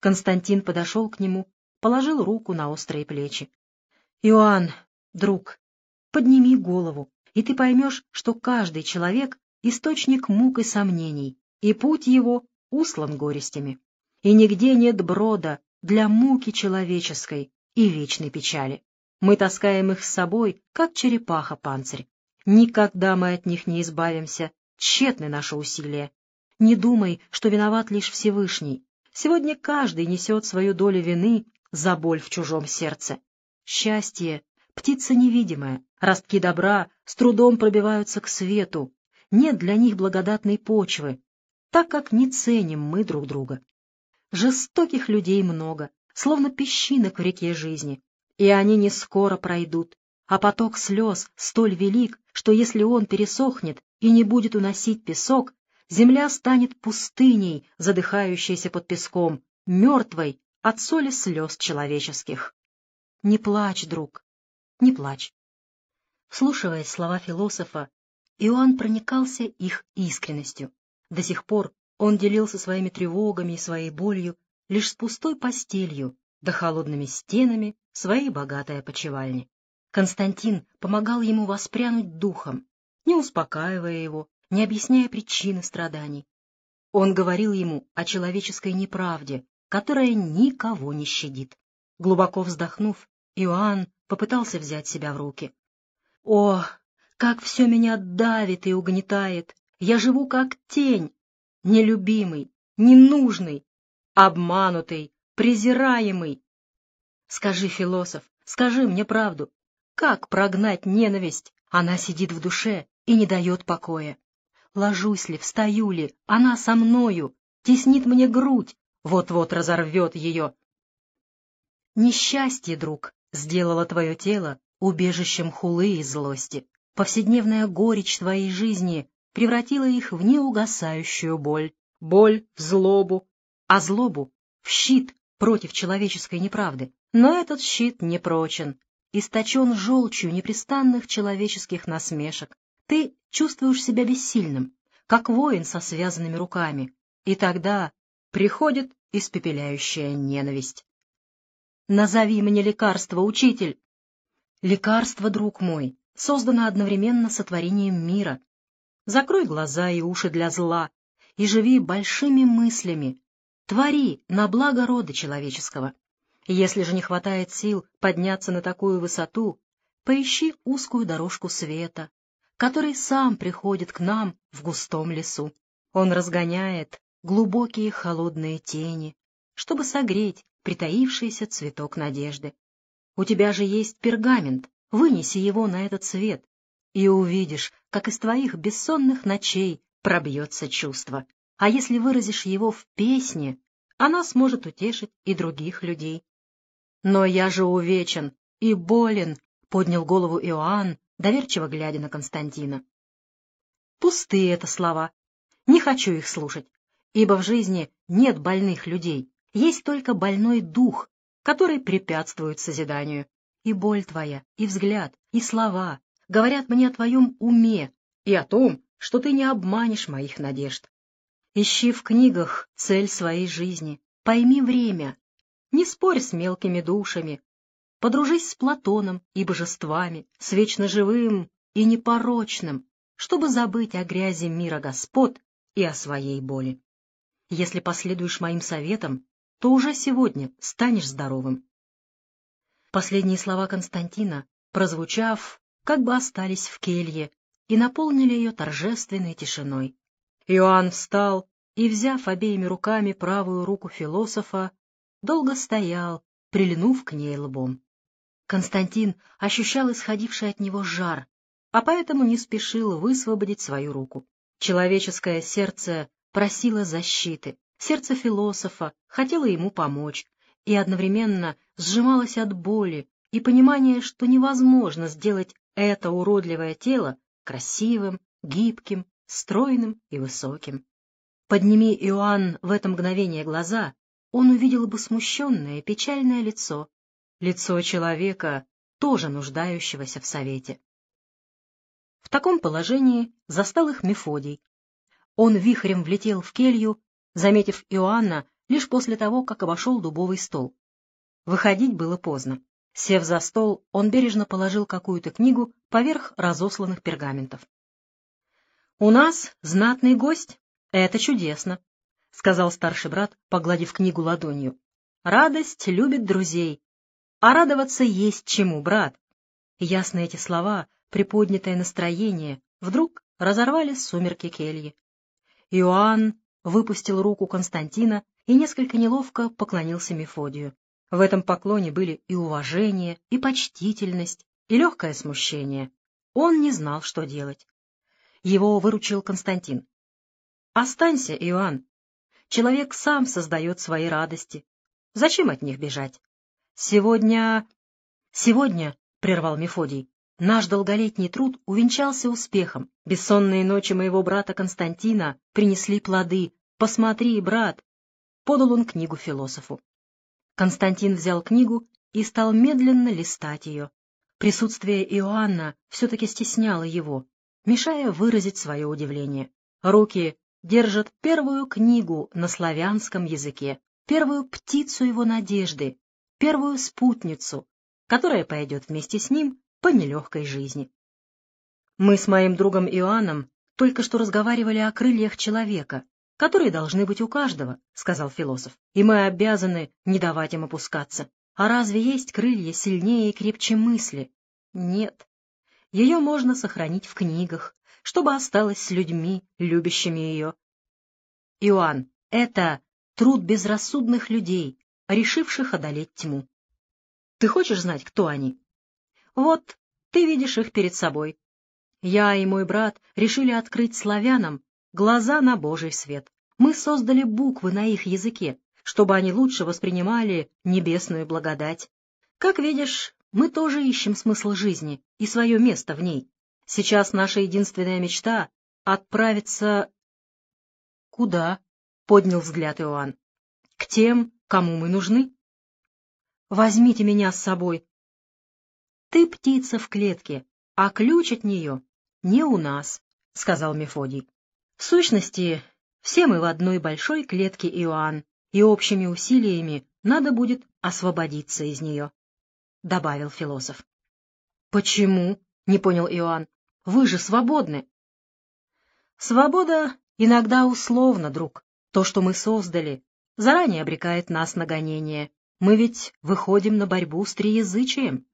Константин подошел к нему, положил руку на острые плечи. — Иоанн, друг, подними голову, и ты поймешь, что каждый человек — источник мук и сомнений, и путь его услан горестями. И нигде нет брода для муки человеческой и вечной печали. Мы таскаем их с собой, как черепаха панцирь. Никогда мы от них не избавимся, тщетны наши усилия. Не думай, что виноват лишь Всевышний. Сегодня каждый несет свою долю вины за боль в чужом сердце. Счастье — птица невидимая, ростки добра с трудом пробиваются к свету. Нет для них благодатной почвы, так как не ценим мы друг друга. Жестоких людей много, словно песчинок в реке жизни, и они не скоро пройдут, а поток слез столь велик, что если он пересохнет и не будет уносить песок, земля станет пустыней, задыхающейся под песком, мертвой от соли слез человеческих. Не плачь, друг, не плачь. Вслушивая слова философа, Иоанн проникался их искренностью. До сих пор он делился своими тревогами и своей болью лишь с пустой постелью, да холодными стенами своей богатой опочивальни. Константин помогал ему воспрянуть духом, не успокаивая его, не объясняя причины страданий. Он говорил ему о человеческой неправде, которая никого не щадит. Глубоко вздохнув, Иоанн попытался взять себя в руки. «О, как все меня давит и угнетает! Я живу как тень, нелюбимый, ненужный, обманутый, презираемый. Скажи, философ, скажи мне правду, как прогнать ненависть? Она сидит в душе и не дает покоя. Ложусь ли, встаю ли, она со мною, теснит мне грудь, вот-вот разорвет ее. Несчастье, друг, сделало твое тело убежищем хулы и злости. Повседневная горечь твоей жизни превратила их в неугасающую боль, боль в злобу, а злобу в щит против человеческой неправды. Но этот щит не прочен, источен желчью непрестанных человеческих насмешек. Ты чувствуешь себя бессильным, как воин со связанными руками, и тогда приходит испепеляющая ненависть. «Назови мне лекарство, учитель!» «Лекарство, друг мой, создано одновременно сотворением мира. Закрой глаза и уши для зла и живи большими мыслями. Твори на благо рода человеческого. Если же не хватает сил подняться на такую высоту, поищи узкую дорожку света, который сам приходит к нам в густом лесу. Он разгоняет глубокие холодные тени, чтобы согреть притаившийся цветок надежды. У тебя же есть пергамент, Вынеси его на этот свет, и увидишь, как из твоих бессонных ночей пробьется чувство. А если выразишь его в песне, она сможет утешить и других людей. Но я же увечен и болен, — поднял голову Иоанн, доверчиво глядя на Константина. Пустые это слова. Не хочу их слушать, ибо в жизни нет больных людей, есть только больной дух, который препятствует созиданию и боль твоя, и взгляд, и слова говорят мне о твоем уме и о том, что ты не обманешь моих надежд. Ищи в книгах цель своей жизни, пойми время, не спорь с мелкими душами, подружись с Платоном и божествами, с вечно живым и непорочным, чтобы забыть о грязи мира господ и о своей боли. Если последуешь моим советам, то уже сегодня станешь здоровым. Последние слова Константина, прозвучав, как бы остались в келье и наполнили ее торжественной тишиной. Иоанн встал и, взяв обеими руками правую руку философа, долго стоял, прильнув к ней лбом. Константин ощущал исходивший от него жар, а поэтому не спешил высвободить свою руку. Человеческое сердце просило защиты, сердце философа хотело ему помочь, и одновременно сжималась от боли и понимания, что невозможно сделать это уродливое тело красивым, гибким, стройным и высоким. Подними Иоанн в это мгновение глаза, он увидел бы смущенное, печальное лицо, лицо человека, тоже нуждающегося в совете. В таком положении застал их Мефодий. Он вихрем влетел в келью, заметив Иоанна, лишь после того, как обошел дубовый стол. Выходить было поздно. Сев за стол, он бережно положил какую-то книгу поверх разосланных пергаментов. — У нас знатный гость. Это чудесно, — сказал старший брат, погладив книгу ладонью. — Радость любит друзей. А радоваться есть чему, брат. Ясно эти слова, приподнятое настроение, вдруг разорвали сумерки кельи. Иоанн выпустил руку Константина и несколько неловко поклонился Мефодию. В этом поклоне были и уважение, и почтительность, и легкое смущение. Он не знал, что делать. Его выручил Константин. «Останься, Иоанн. Человек сам создает свои радости. Зачем от них бежать? Сегодня... Сегодня, — прервал Мефодий, — наш долголетний труд увенчался успехом. Бессонные ночи моего брата Константина принесли плоды. Посмотри, брат. Подал он книгу философу. Константин взял книгу и стал медленно листать ее. Присутствие Иоанна все-таки стесняло его, мешая выразить свое удивление. Руки держат первую книгу на славянском языке, первую птицу его надежды, первую спутницу, которая пойдет вместе с ним по нелегкой жизни. Мы с моим другом Иоанном только что разговаривали о крыльях человека, которые должны быть у каждого, — сказал философ, — и мы обязаны не давать им опускаться. А разве есть крылья сильнее и крепче мысли? Нет. Ее можно сохранить в книгах, чтобы осталось с людьми, любящими ее. Иоанн, это труд безрассудных людей, решивших одолеть тьму. Ты хочешь знать, кто они? Вот, ты видишь их перед собой. Я и мой брат решили открыть славянам глаза на Божий свет. Мы создали буквы на их языке, чтобы они лучше воспринимали небесную благодать. Как видишь, мы тоже ищем смысл жизни и свое место в ней. Сейчас наша единственная мечта — отправиться... — Куда? — поднял взгляд Иоанн. — тем, кому мы нужны. — Возьмите меня с собой. — Ты птица в клетке, а ключ от нее не у нас, — сказал Мефодий. В сущности, все мы в одной большой клетке Иоанн, и общими усилиями надо будет освободиться из нее, — добавил философ. — Почему? — не понял Иоанн. — Вы же свободны. — Свобода иногда условна, друг. То, что мы создали, заранее обрекает нас на гонение. Мы ведь выходим на борьбу с триязычием.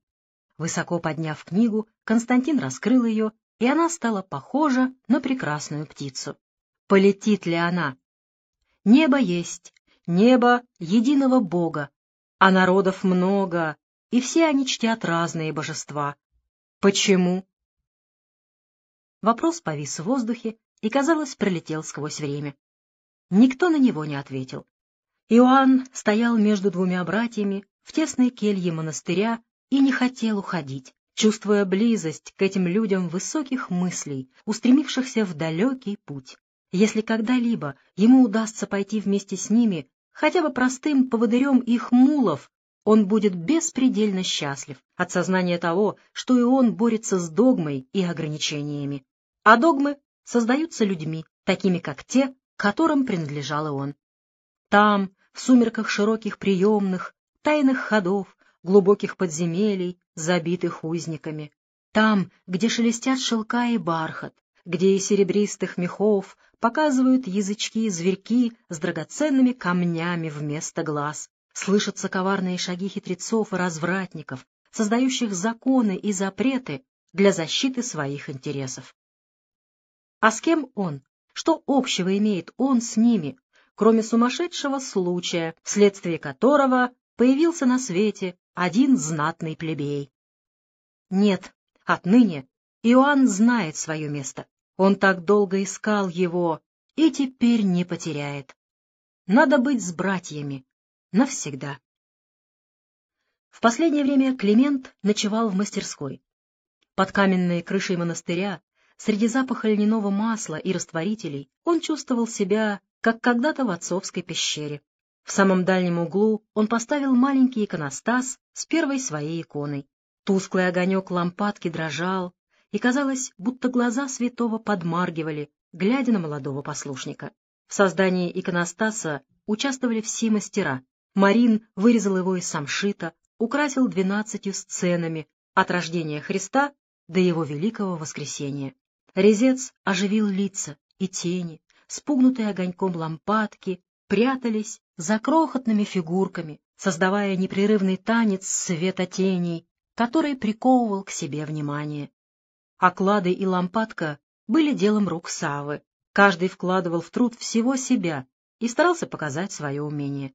Высоко подняв книгу, Константин раскрыл ее и она стала похожа на прекрасную птицу. Полетит ли она? Небо есть, небо единого Бога, а народов много, и все они чтят разные божества. Почему? Вопрос повис в воздухе и, казалось, пролетел сквозь время. Никто на него не ответил. Иоанн стоял между двумя братьями в тесной келье монастыря и не хотел уходить чувствуя близость к этим людям высоких мыслей, устремившихся в далекий путь. Если когда-либо ему удастся пойти вместе с ними, хотя бы простым поводырем их мулов, он будет беспредельно счастлив от сознания того, что и он борется с догмой и ограничениями. А догмы создаются людьми, такими как те, которым принадлежал и он. Там, в сумерках широких приемных, тайных ходов, глубоких подземелий, забитых узниками. Там, где шелестят шелка и бархат, где из серебристых мехов показывают язычки зверьки с драгоценными камнями вместо глаз. Слышатся коварные шаги хитрецов и развратников, создающих законы и запреты для защиты своих интересов. А с кем он? Что общего имеет он с ними, кроме сумасшедшего случая, вследствие которого появился на свете один знатный плебей. Нет, отныне Иоанн знает свое место. Он так долго искал его и теперь не потеряет. Надо быть с братьями навсегда. В последнее время Климент ночевал в мастерской. Под каменной крышей монастыря, среди запаха льняного масла и растворителей, он чувствовал себя, как когда-то в отцовской пещере. В самом дальнем углу он поставил маленький иконостас с первой своей иконой. Тусклый огонек лампадки дрожал, и казалось, будто глаза святого подмаргивали, глядя на молодого послушника. В создании иконостаса участвовали все мастера. Марин вырезал его из самшита, украсил двенадцатью сценами от рождения Христа до его великого воскресения. Резец оживил лица и тени, спугнутые огоньком лампадки, прятались за крохотными фигурками, создавая непрерывный танец света теней, который приковывал к себе внимание. Оклады и лампадка были делом рук Савы. Каждый вкладывал в труд всего себя и старался показать свое умение.